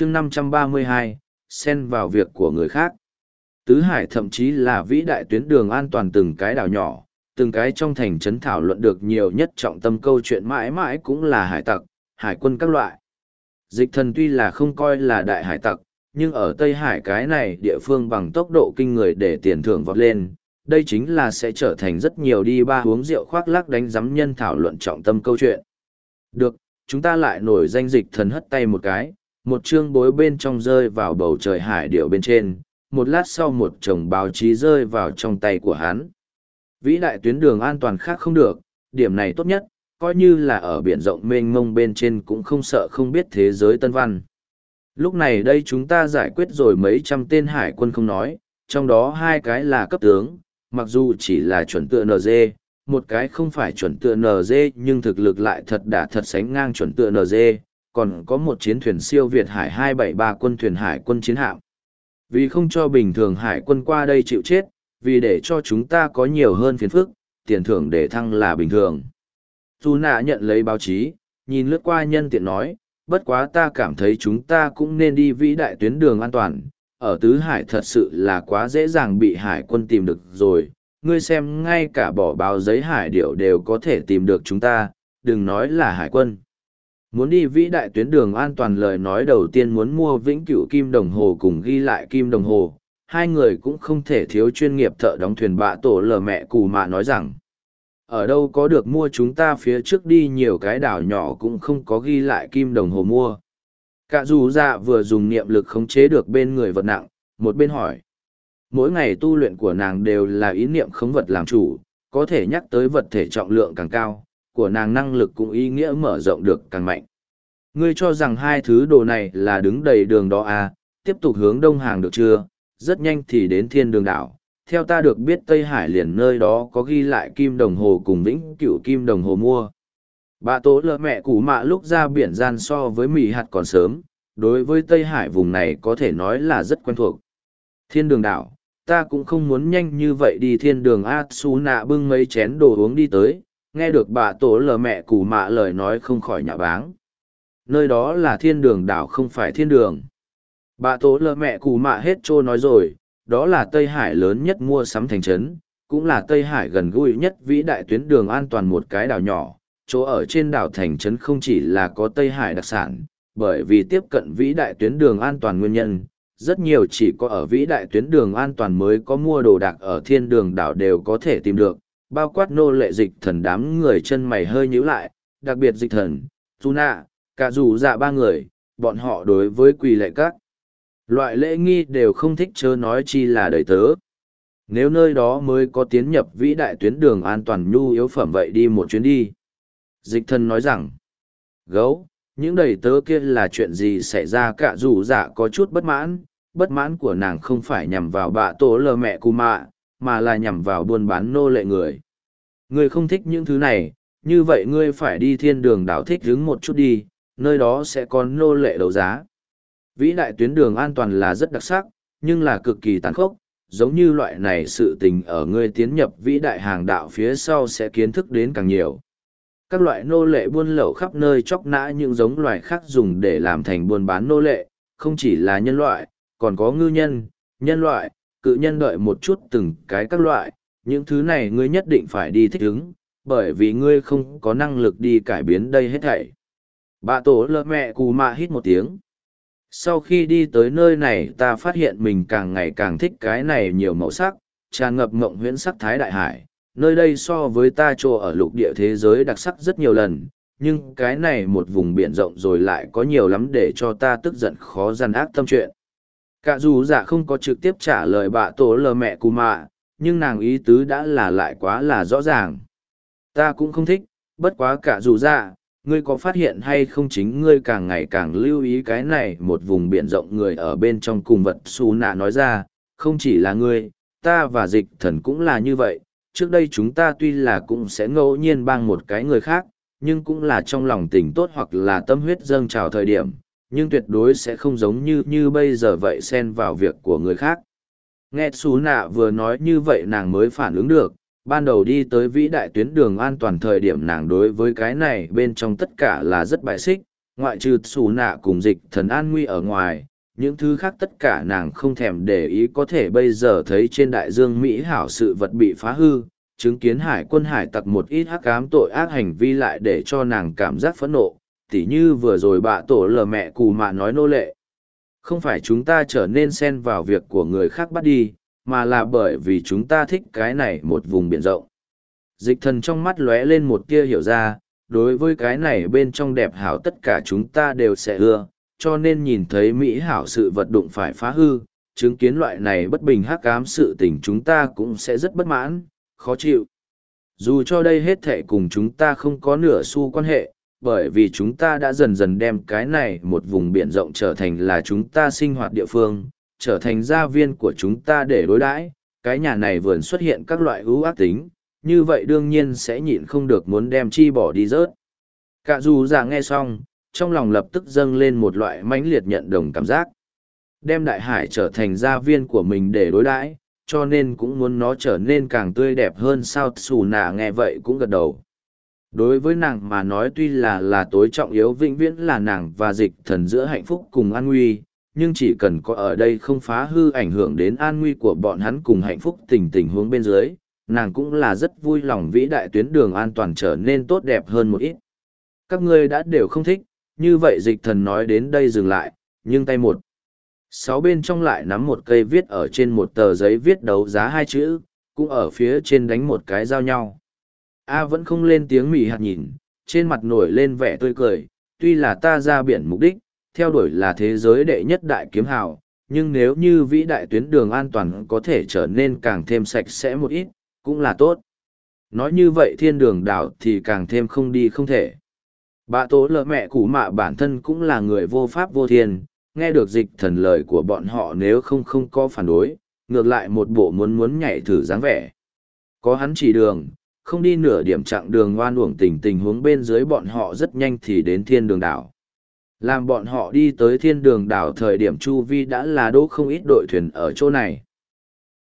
chương 532, xen vào việc của người khác. Tứ Hải thậm chí là vĩ đại tuyến đường an toàn từng cái đảo nhỏ, từng cái trong thành trấn thảo luận được nhiều nhất trọng tâm câu chuyện mãi mãi cũng là hải tặc, hải quân các loại. Dịch thần tuy là không coi là đại hải tặc, nhưng ở Tây Hải cái này địa phương bằng tốc độ kinh người để tiền thưởng vọt lên, đây chính là sẽ trở thành rất nhiều đi ba uống rượu khoác lác đánh giám nhân thảo luận trọng tâm câu chuyện. Được, chúng ta lại nổi danh dịch thần hất tay một cái, một chương bối bên trong rơi vào bầu trời hải điệu bên trên, một lát sau một chồng báo chí rơi vào trong tay của hắn. Vĩ đại tuyến đường an toàn khác không được, điểm này tốt nhất, coi như là ở biển rộng mênh mông bên trên cũng không sợ không biết thế giới tân văn. Lúc này đây chúng ta giải quyết rồi mấy trăm tên hải quân không nói, trong đó hai cái là cấp tướng, mặc dù chỉ là chuẩn tựa NG, một cái không phải chuẩn tựa NG nhưng thực lực lại thật đã thật sánh ngang chuẩn tựa NG, còn có một chiến thuyền siêu Việt Hải 273 quân thuyền hải quân chiến hạm. Vì không cho bình thường hải quân qua đây chịu chết, vì để cho chúng ta có nhiều hơn phiền phức, tiền thưởng để thăng là bình thường. Dù nạ nhận lấy báo chí, nhìn lướt qua nhân tiện nói, bất quá ta cảm thấy chúng ta cũng nên đi vĩ đại tuyến đường an toàn, ở tứ hải thật sự là quá dễ dàng bị hải quân tìm được rồi, ngươi xem ngay cả bỏ báo giấy hải điệu đều có thể tìm được chúng ta, đừng nói là hải quân. Muốn đi vĩ đại tuyến đường an toàn lời nói đầu tiên muốn mua vĩnh cửu kim đồng hồ cùng ghi lại kim đồng hồ, hai người cũng không thể thiếu chuyên nghiệp thợ đóng thuyền bạ tổ lờ mẹ cù mạ nói rằng ở đâu có được mua chúng ta phía trước đi nhiều cái đảo nhỏ cũng không có ghi lại kim đồng hồ mua. Cả dù dạ vừa dùng niệm lực khống chế được bên người vật nặng một bên hỏi mỗi ngày tu luyện của nàng đều là ý niệm khống vật làm chủ có thể nhắc tới vật thể trọng lượng càng cao của nàng năng lực cũng ý nghĩa mở rộng được càng mạnh ngươi cho rằng hai thứ đồ này là đứng đầy đường đó à tiếp tục hướng đông hàng được chưa rất nhanh thì đến thiên đường đảo. Theo ta được biết Tây Hải liền nơi đó có ghi lại kim đồng hồ cùng vĩnh cửu kim đồng hồ mua. Bà tố lợ mẹ củ mạ lúc ra biển gian so với mì hạt còn sớm, đối với Tây Hải vùng này có thể nói là rất quen thuộc. Thiên đường đảo, ta cũng không muốn nhanh như vậy đi thiên đường A Su nạ bưng mấy chén đồ uống đi tới, nghe được bà tổ lờ mẹ cù mạ lời nói không khỏi nhà báng. Nơi đó là thiên đường đảo không phải thiên đường. Bà tổ lờ mẹ cù mạ hết trô nói rồi, đó là Tây Hải lớn nhất mua sắm thành trấn, cũng là Tây Hải gần gũi nhất vĩ đại tuyến đường an toàn một cái đảo nhỏ. Chỗ ở trên đảo thành trấn không chỉ là có Tây Hải đặc sản, bởi vì tiếp cận vĩ đại tuyến đường an toàn nguyên nhân, rất nhiều chỉ có ở vĩ đại tuyến đường an toàn mới có mua đồ đạc ở thiên đường đảo đều có thể tìm được, bao quát nô lệ dịch thần đám người chân mày hơi nhíu lại, đặc biệt dịch thần, Tuna, cả dù dạ ba người, bọn họ đối với quỳ lệ các. Loại lễ nghi đều không thích chớ nói chi là đời tớ. Nếu nơi đó mới có tiến nhập vĩ đại tuyến đường an toàn nhu yếu phẩm vậy đi một chuyến đi. Dịch thần nói rằng gấu những đầy tớ kia là chuyện gì xảy ra cả dù dạ có chút bất mãn bất mãn của nàng không phải nhằm vào bà tổ lờ mẹ cù mạ mà là nhằm vào buôn bán nô lệ người ngươi không thích những thứ này như vậy ngươi phải đi thiên đường đảo thích đứng một chút đi nơi đó sẽ có nô lệ đấu giá Vĩ đại tuyến đường an toàn là rất đặc sắc, nhưng là cực kỳ tàn khốc, giống như loại này sự tình ở ngươi tiến nhập vĩ đại hàng đạo phía sau sẽ kiến thức đến càng nhiều. Các loại nô lệ buôn lậu khắp nơi chóc nã những giống loài khác dùng để làm thành buôn bán nô lệ, không chỉ là nhân loại, còn có ngư nhân, nhân loại, cự nhân đợi một chút từng cái các loại, những thứ này ngươi nhất định phải đi thích ứng, bởi vì ngươi không có năng lực đi cải biến đây hết thảy. Bà tổ lơ mẹ cù mạ hít một tiếng. Sau khi đi tới nơi này ta phát hiện mình càng ngày càng thích cái này nhiều màu sắc tràn ngập ngộng huyễn sắc thái đại hải. Nơi đây so với ta trô ở lục địa thế giới đặc sắc rất nhiều lần nhưng cái này một vùng biển rộng rồi lại có nhiều lắm để cho ta tức giận khó gian ác tâm chuyện cả dù dạ không có trực tiếp trả lời bà tổ lờ mẹ cù mạ nhưng nàng ý tứ đã là lại quá là rõ ràng. Ta cũng không thích bất quá cả dù dạ ngươi có phát hiện hay không chính ngươi càng ngày càng lưu ý cái này một vùng biển rộng người ở bên trong cùng vật xù nạ nói ra, không chỉ là ngươi, ta và dịch thần cũng là như vậy, trước đây chúng ta tuy là cũng sẽ ngẫu nhiên bang một cái người khác, nhưng cũng là trong lòng tình tốt hoặc là tâm huyết dâng trào thời điểm, nhưng tuyệt đối sẽ không giống như như bây giờ vậy xen vào việc của người khác. Nghe xù nạ vừa nói như vậy nàng mới phản ứng được, ban đầu đi tới vĩ đại tuyến đường an toàn thời điểm nàng đối với cái này bên trong tất cả là rất bại xích, ngoại trừ xù nạ cùng dịch thần an nguy ở ngoài, những thứ khác tất cả nàng không thèm để ý có thể bây giờ thấy trên đại dương Mỹ hảo sự vật bị phá hư, chứng kiến hải quân hải tặc một ít hắc ám tội ác hành vi lại để cho nàng cảm giác phẫn nộ, tỉ như vừa rồi bạ tổ lờ mẹ cù mạ nói nô lệ. Không phải chúng ta trở nên xen vào việc của người khác bắt đi, mà là bởi vì chúng ta thích cái này một vùng biển rộng. Dịch thần trong mắt lóe lên một tia hiểu ra, đối với cái này bên trong đẹp hảo tất cả chúng ta đều sẽ ưa, cho nên nhìn thấy Mỹ hảo sự vật đụng phải phá hư, chứng kiến loại này bất bình hắc ám sự tình chúng ta cũng sẽ rất bất mãn, khó chịu. Dù cho đây hết thể cùng chúng ta không có nửa xu quan hệ, bởi vì chúng ta đã dần dần đem cái này một vùng biển rộng trở thành là chúng ta sinh hoạt địa phương, trở thành gia viên của chúng ta để đối đãi. cái nhà này vườn xuất hiện các loại ưu ác tính, như vậy đương nhiên sẽ nhịn không được muốn đem chi bỏ đi rớt. Cả dù giả nghe xong, trong lòng lập tức dâng lên một loại mãnh liệt nhận đồng cảm giác. Đem đại hải trở thành gia viên của mình để đối đãi, cho nên cũng muốn nó trở nên càng tươi đẹp hơn sao xù nà nghe vậy cũng gật đầu. Đối với nàng mà nói tuy là là tối trọng yếu vĩnh viễn là nàng và dịch thần giữa hạnh phúc cùng an nguy, nhưng chỉ cần có ở đây không phá hư ảnh hưởng đến an nguy của bọn hắn cùng hạnh phúc tình tình huống bên dưới, nàng cũng là rất vui lòng vĩ đại tuyến đường an toàn trở nên tốt đẹp hơn một ít. Các ngươi đã đều không thích, như vậy dịch thần nói đến đây dừng lại, nhưng tay một. Sáu bên trong lại nắm một cây viết ở trên một tờ giấy viết đấu giá hai chữ, cũng ở phía trên đánh một cái giao nhau. A vẫn không lên tiếng mỉ hạt nhìn, trên mặt nổi lên vẻ tươi cười, tuy là ta ra biển mục đích, theo đuổi là thế giới đệ nhất đại kiếm hào, nhưng nếu như vĩ đại tuyến đường an toàn có thể trở nên càng thêm sạch sẽ một ít, cũng là tốt. Nói như vậy thiên đường đảo thì càng thêm không đi không thể. Bà tố lợ mẹ củ mạ bản thân cũng là người vô pháp vô thiên, nghe được dịch thần lời của bọn họ nếu không không có phản đối, ngược lại một bộ muốn muốn nhảy thử dáng vẻ. Có hắn chỉ đường, không đi nửa điểm chặng đường oan uổng tình tình huống bên dưới bọn họ rất nhanh thì đến thiên đường đảo. Làm bọn họ đi tới thiên đường đảo thời điểm Chu Vi đã là đỗ không ít đội thuyền ở chỗ này.